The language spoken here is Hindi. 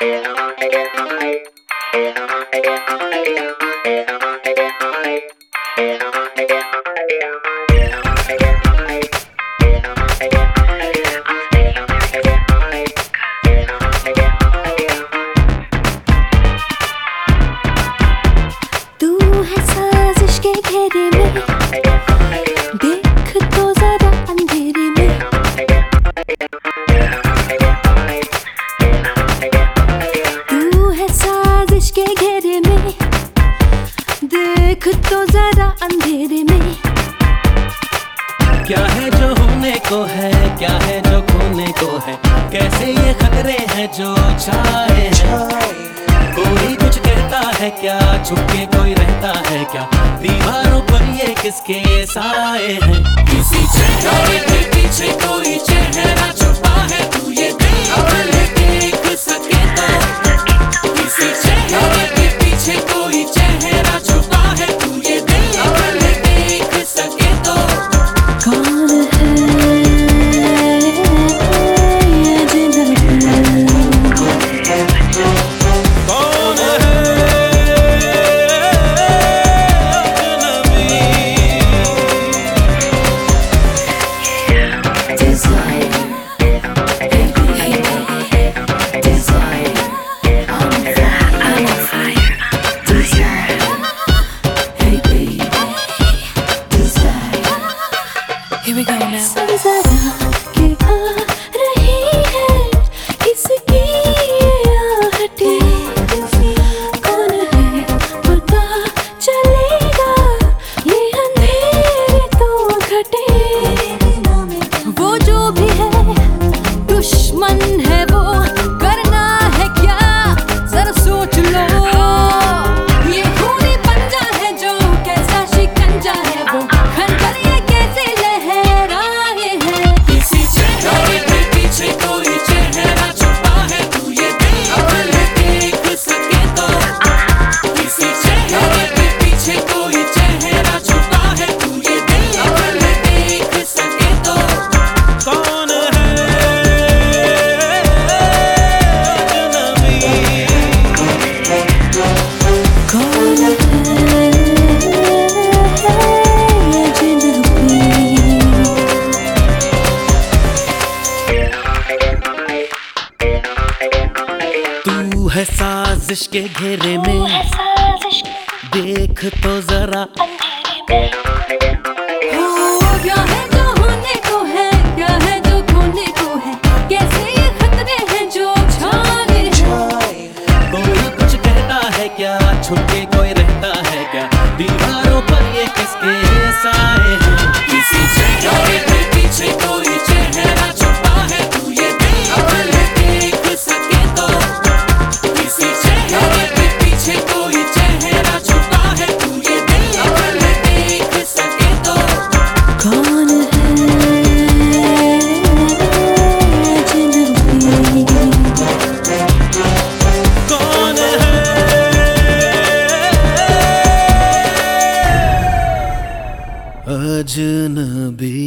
तो जरा अंधेरे में। क्या है जो होने को है? क्या है जो खोने को है? कैसे ये खतरे हैं जो छाए कोई कुछ कहता है क्या? छुपके कोई रहता है क्या? दीवारों पर ये किसके साए हैं? किसी चेहरे के पीछे कोई चेहरा है साजिश के घेरे में। देख तो जरा। क्या है जो होने को है? क्या है जो खोने को है? कैसे ये खतरे हैं जो छाए कोई कुछ कहता है क्या? छुपके कोई रहता है क्या? दीवारों पर ये किसके साए हैं? अजनबी